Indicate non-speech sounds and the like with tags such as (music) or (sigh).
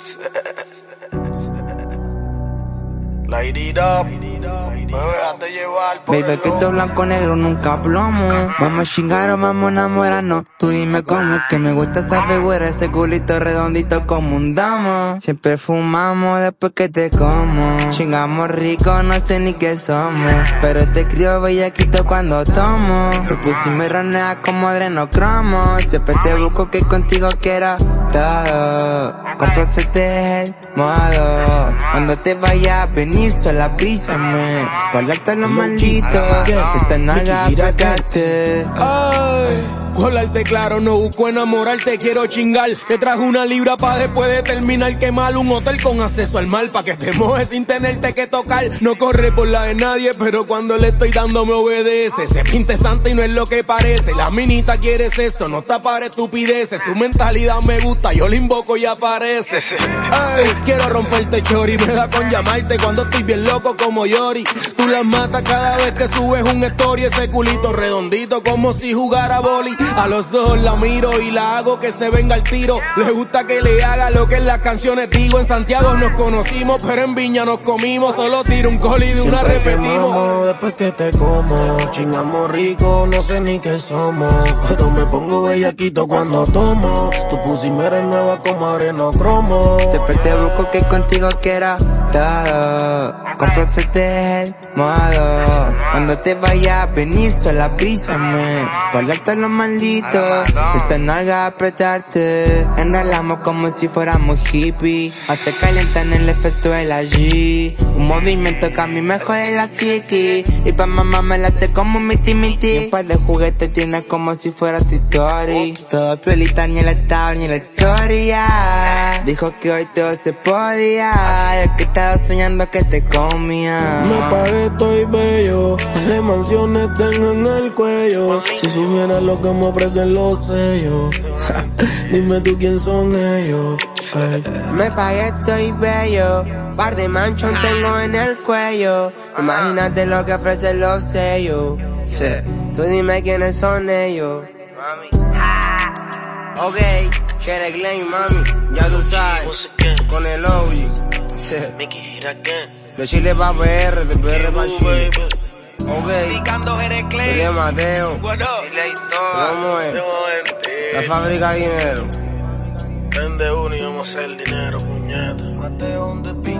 Uh, (laughs) Light it up. Déjate llevar por Baby, que esto blanco negro nunca plomo. Vamos a chingar o vamos a enamorarnos. Tú dime cómo es que me gusta esa figura, ese culito redondito como un damo. Siempre fumamos después que te como. Chingamos rico, no sé ni qué somos. Pero te crío bellaquito cuando tomo. Pussy me ronea como adrenocromo. Siempre te busco que contigo quiero todo. Complacerte es el modo. Cuando te vaya a venir, solo avísame. Para lo maldito. Esta nalga apretarte. Ay, hablarte claro, no busco enamorarte, quiero chingar. Te trajo una libra pa' después de terminar quemar un hotel con acceso al mar pa' que te (laughs) mojes sin tenerte que tocar. No corre por la de nadie, pero cuando le estoy dando me obedece. Se pinta santa y no es lo que parece. La minita quiere eso, no está para estupideces. Su mentalidad me gusta, yo le invoco y aparece. Ay, quiero romperte chori, me da con llamarte cuando estoy bien loco como Yori. Tú las matas cada vez que subes un story, ese culito redondito como si jugara boli. A los ojos la miro y la hago que se venga el tiro. Le gusta que le haga lo que en las canciones digo. En Santiago nos conocimos, pero en Viña nos comimos. Solo tiro un col y de una Siempre repetimos. después que te como. Chingamos rico, no sé ni qué somos. Pero me pongo bellaquito cuando tomo. Tu pussy me renueva como arena cromo. Siempre te busco que contigo quiero todo. Complacerte es el modo. Cuando te vaya a venir, solo avísame. Hablarte lo maldito. Esta nalga apretarte. Enrolamos como si fuéramos hippie. Hace calientar en el efecto de la G. Un movimiento que a mí me jode la psiqui. Y pa' mamá me la hace como miti miti. Y un par de juguetes tiene como si fuera tu story. Todo piolita, ni el estado, ni la historia. Dijo que hoy todo se podía. Yo que estaba soñando que te comía. Me pagué, estoy bello. Las mansiones tengo en el cuello. Si supieras lo que me ofrecen los sellos. (laughs) Dime tú quién son ellos. Ay. Me pagué, estoy bello. Par de manchón tengo en el cuello. Imagínate lo que ofrecen los sellos. Sí. Tú dime quiénes son ellos. Ok, quiere Glenn, mami. Ya tú sabes. Con el OG. Sí. De Chile pa' PR, de PR pa' Chile. Ok. William Mateo. ¿Cómo es? La fábrica de dinero. Vende uno y vamos a hacer dinero, puñeta. Mateo on the beat.